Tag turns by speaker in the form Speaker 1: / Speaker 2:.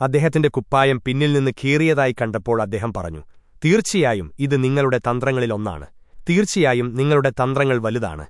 Speaker 1: അദ്ദേഹത്തിന്റെ കുപ്പായം പിന്നിൽ നിന്ന് കീറിയതായി കണ്ടപ്പോൾ അദ്ദേഹം പറഞ്ഞു തീർച്ചയായും ഇത് നിങ്ങളുടെ തന്ത്രങ്ങളിലൊന്നാണ് തീർച്ചയായും നിങ്ങളുടെ തന്ത്രങ്ങൾ വലുതാണ്.